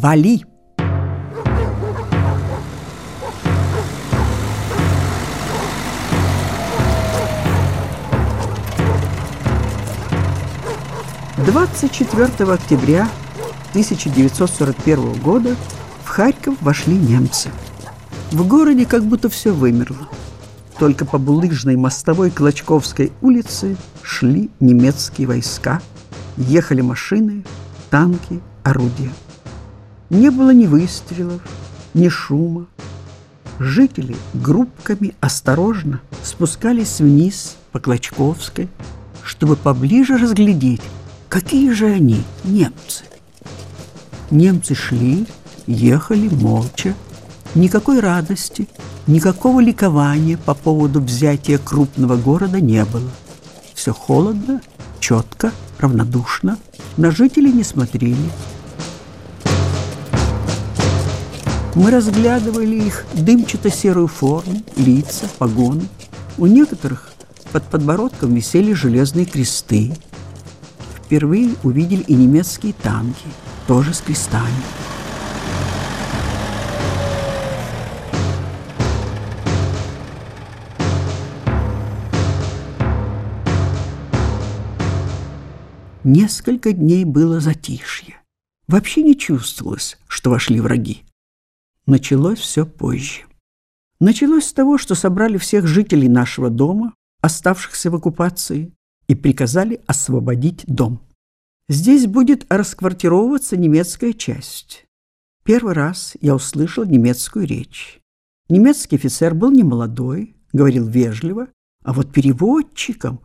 «Вали!» Двадцать четвертого октября 1941 года в Харьков вошли немцы. В городе как будто все вымерло. Только по булыжной мостовой Клочковской улице шли немецкие войска, ехали машины, танки, орудия. Не было ни выстрелов, ни шума. Жители группками осторожно спускались вниз по Клочковской, чтобы поближе разглядеть, какие же они, немцы. Немцы шли, ехали молча, никакой радости, никакого ликования по поводу взятия крупного города не было. Все холодно, четко, равнодушно, на жителей не смотрели. Мы разглядывали их дымчато-серую форму, лица, погоны. У некоторых под подбородком висели железные кресты. Впервые увидели и немецкие танки – тоже с крестами. Несколько дней было затишье. Вообще не чувствовалось, что вошли враги. Началось все позже. Началось с того, что собрали всех жителей нашего дома, оставшихся в оккупации, и приказали освободить дом. Здесь будет расквартировываться немецкая часть. Первый раз я услышал немецкую речь. Немецкий офицер был немолодой, говорил вежливо, а вот переводчиком...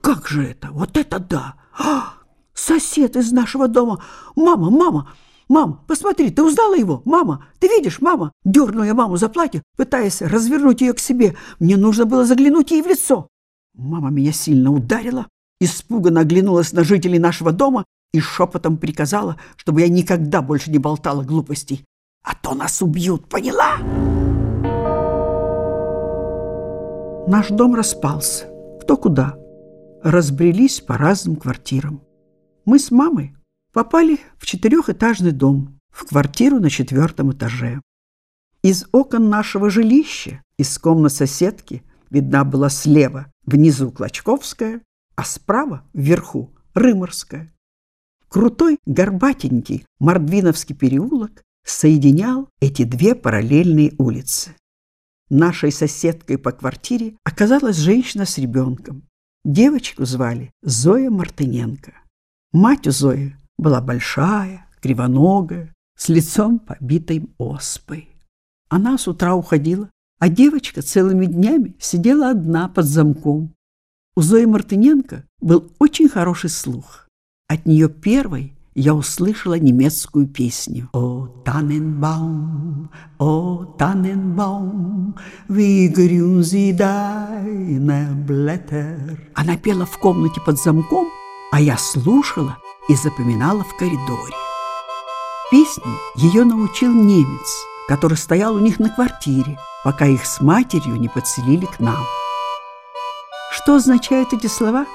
Как же это? Вот это да! А, сосед из нашего дома! Мама, мама! «Мам, посмотри, ты узнала его? Мама, ты видишь, мама?» Дернула я маму за платье, пытаясь развернуть ее к себе. Мне нужно было заглянуть ей в лицо. Мама меня сильно ударила, испуганно оглянулась на жителей нашего дома и шепотом приказала, чтобы я никогда больше не болтала глупостей. А то нас убьют, поняла? Наш дом распался. Кто куда. Разбрелись по разным квартирам. Мы с мамой попали в четырехэтажный дом, в квартиру на четвертом этаже. Из окон нашего жилища, из комнат соседки, видна была слева внизу Клочковская, а справа, вверху, Рыморская. Крутой, горбатенький Мордвиновский переулок соединял эти две параллельные улицы. Нашей соседкой по квартире оказалась женщина с ребенком. Девочку звали Зоя Мартыненко. Мать у Зои была большая, кривоногая, с лицом побитым оспой. Она с утра уходила, а девочка целыми днями сидела одна под замком, у Зои Мартыненко был очень хороший слух. От нее первой я услышала немецкую песню. «О, Tannenbaum, о, Tannenbaum, wie grün sie deine Blätter». Она пела в комнате под замком, а я слушала и запоминала в коридоре. Песни ее научил немец, который стоял у них на квартире, пока их с матерью не подселили к нам. Что означают эти слова,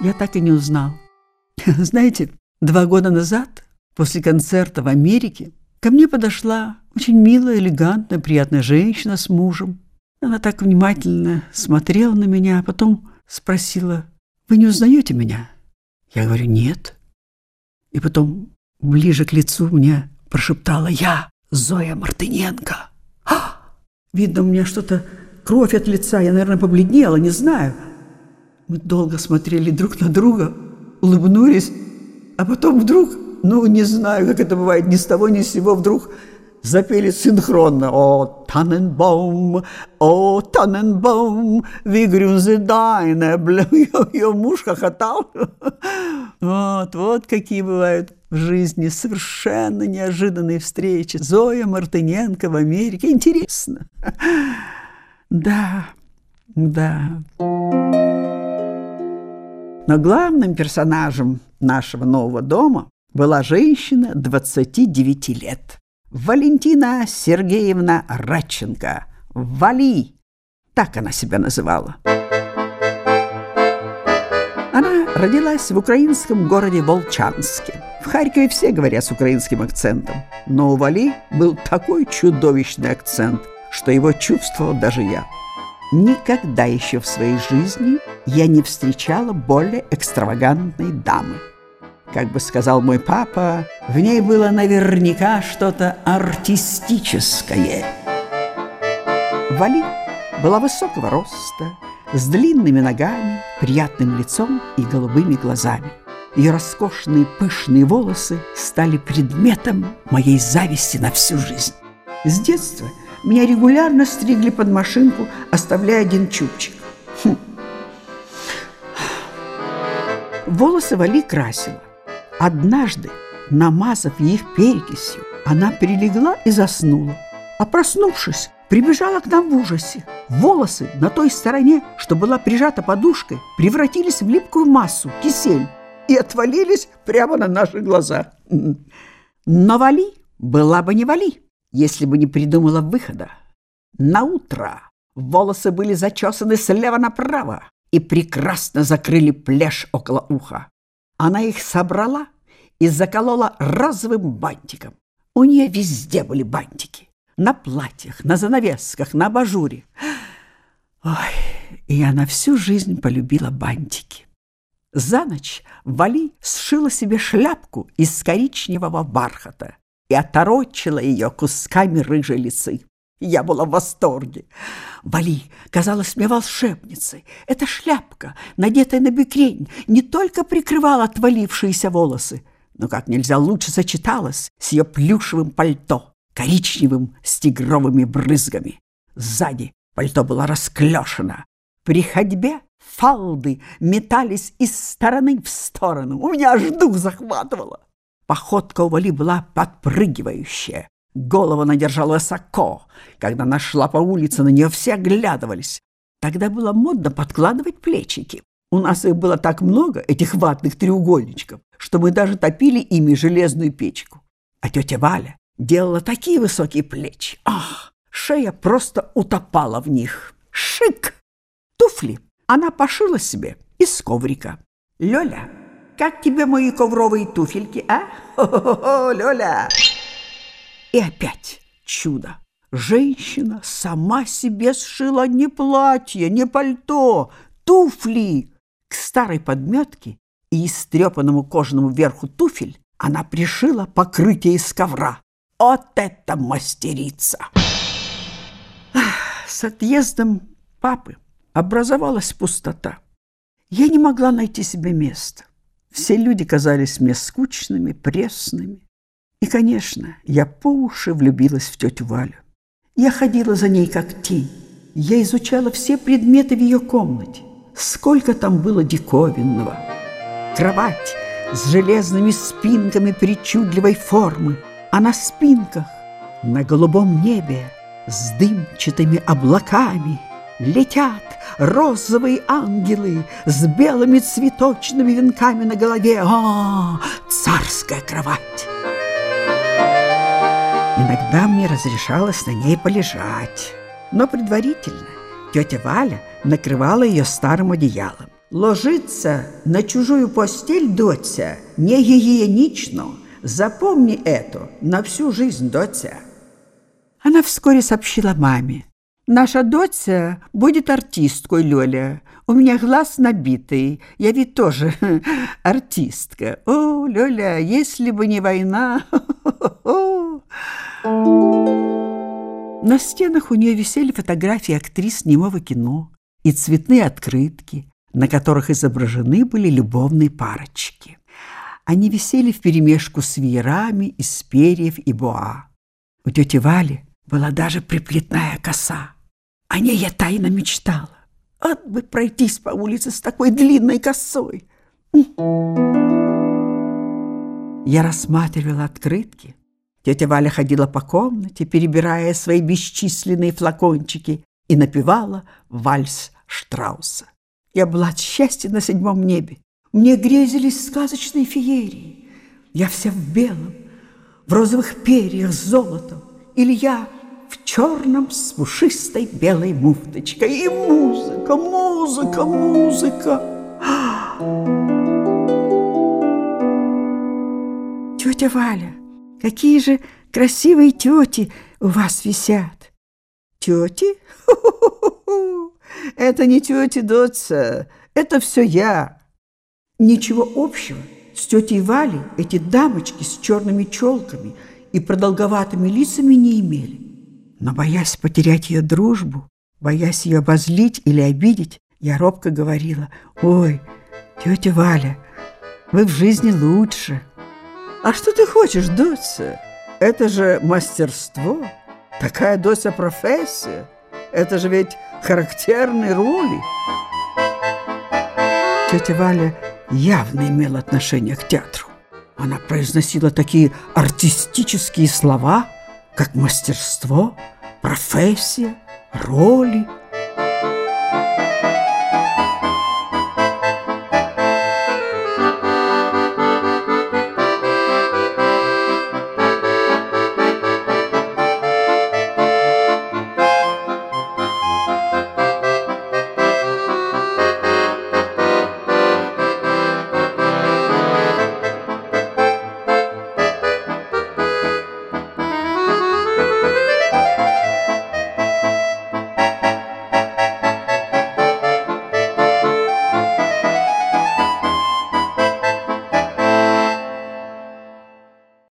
я так и не узнал. Знаете, два года назад, после концерта в Америке, ко мне подошла очень милая, элегантная, приятная женщина с мужем. Она так внимательно смотрела на меня, а потом спросила, «Вы не узнаете меня?» Я говорю, «Нет». И потом ближе к лицу мне прошептала, «Я Зоя Мартыненко». А! Видно, у меня что-то, кровь от лица, я, наверное, побледнела, не знаю – мы долго смотрели друг на друга, улыбнулись, а потом вдруг, ну, не знаю, как это бывает, ни с того ни с сего вдруг запели синхронно. «О, Таненбаум, о, Таненбаум, wie grün sie Ее муж хохотал. Вот, вот какие бывают в жизни совершенно неожиданные встречи. Зоя Мартыненко в Америке. Интересно. Да, да. Но главным персонажем нашего нового дома была женщина 29 лет. Валентина Сергеевна Радченко. Вали! Так она себя называла. Она родилась в украинском городе Волчанске В Харькове все говорят с украинским акцентом, но у Вали был такой чудовищный акцент, что его чувствовал даже я. Никогда еще в своей жизни я не встречала более экстравагантной дамы. Как бы сказал мой папа, в ней было наверняка что-то артистическое. Вали была высокого роста, с длинными ногами, приятным лицом и голубыми глазами. Ее роскошные пышные волосы стали предметом моей зависти на всю жизнь. С детства меня регулярно стригли под машинку, оставляя один чубчик. Хм. Волосы Вали красила. Однажды, намазав их перекисью, она прилегла и заснула. А проснувшись, прибежала к нам в ужасе. Волосы на той стороне, что была прижата подушкой, превратились в липкую массу, кисель и отвалились прямо на наши глаза. Но Вали была бы не Вали, если бы не придумала выхода. На утро волосы были зачесаны слева направо и прекрасно закрыли плешь около уха. Она их собрала и заколола розовым бантиком. У нее везде были бантики. На платьях, на занавесках, на абажуре. Ой, и я на всю жизнь полюбила бантики. За ночь Вали сшила себе шляпку из коричневого бархата и оторочила ее кусками рыжей лисы. Я была в восторге. Вали казалась мне волшебницей. Эта шляпка, надетая на бекрень, не только прикрывала отвалившиеся волосы, но как нельзя лучше сочеталась с ее плюшевым пальто, коричневым с тигровыми брызгами. Сзади пальто было расклешено. При ходьбе Фалды метались из стороны в сторону. У меня аж дух захватывало. Походка у Вали была подпрыгивающая. Голову она держала высоко. Когда она шла по улице, на нее все оглядывались. Тогда было модно подкладывать плечики. У нас их было так много, этих ватных треугольничков, что мы даже топили ими железную печку. А тетя Валя делала такие высокие плечи. Ах, шея просто утопала в них. Шик! Туфли она пошила себе из коврика. «Лёля, как тебе мои ковровые туфельки, а? Хо-хо-хо, Лёля!» И опять чудо. Женщина сама себе сшила не платье, не пальто, туфли. К старой подметке и истрепанному кожаному верху туфель она пришила покрытие из ковра. Вот это мастерица! С отъездом папы образовалась пустота. Я не могла найти себе места. Все люди казались мне скучными, пресными. И, конечно, я по уши влюбилась в тетю Валю. Я ходила за ней как тень. Я изучала все предметы в ее комнате. Сколько там было диковинного. Кровать с железными спинками причудливой формы, а на спинках на голубом небе с дымчатыми облаками летят розовые ангелы с белыми цветочными венками на голове. О, царская кровать! Иногда мне разрешалось на ней полежать, но предварительно тетя Валя накрывала ее старым одеялом. Ложиться на чужую постель, доця, не гигиенично. Запомни это на всю жизнь, доця. Она вскоре сообщила маме, Наша дочь будет артисткой, Лёля. У меня глаз набитый. Я ведь тоже артистка. О, Лёля, если бы не война. На стенах у нее висели фотографии актрис немого кино и цветные открытки, на которых изображены были любовные парочки. Они висели вперемешку с веерами из перьев и боа. У тети Вали была даже приплетная коса. О ней я тайно мечтала. От бы пройтись по улице с такой длинной косой. Я рассматривала открытки. Тетя Валя ходила по комнате, перебирая свои бесчисленные флакончики, и напевала вальс Штрауса. Я была от счастья на седьмом небе. Мне грезились сказочные феерии. Я вся в белом, в розовых перьях с золотом. Или я в черном с пушистой белой муфточкой. И музыка, музыка, музыка. Тетя Валя, какие же красивые тети у вас висят. Тети? Это не тети Дотса, это все я. Ничего общего с тетей Валей эти дамочки с черными челками и продолговатыми лицами не имели. Но, боясь потерять ее дружбу, боясь ее обозлить или обидеть, я робко говорила, «Ой, тетя Валя, вы в жизни лучше». «А что ты хочешь, Дося? Это же мастерство, такая Дося профессия, это же ведь характерные роли». Тетя Валя явно имела отношение к театру. Она произносила такие артистические слова, как мастерство, профессия, роли –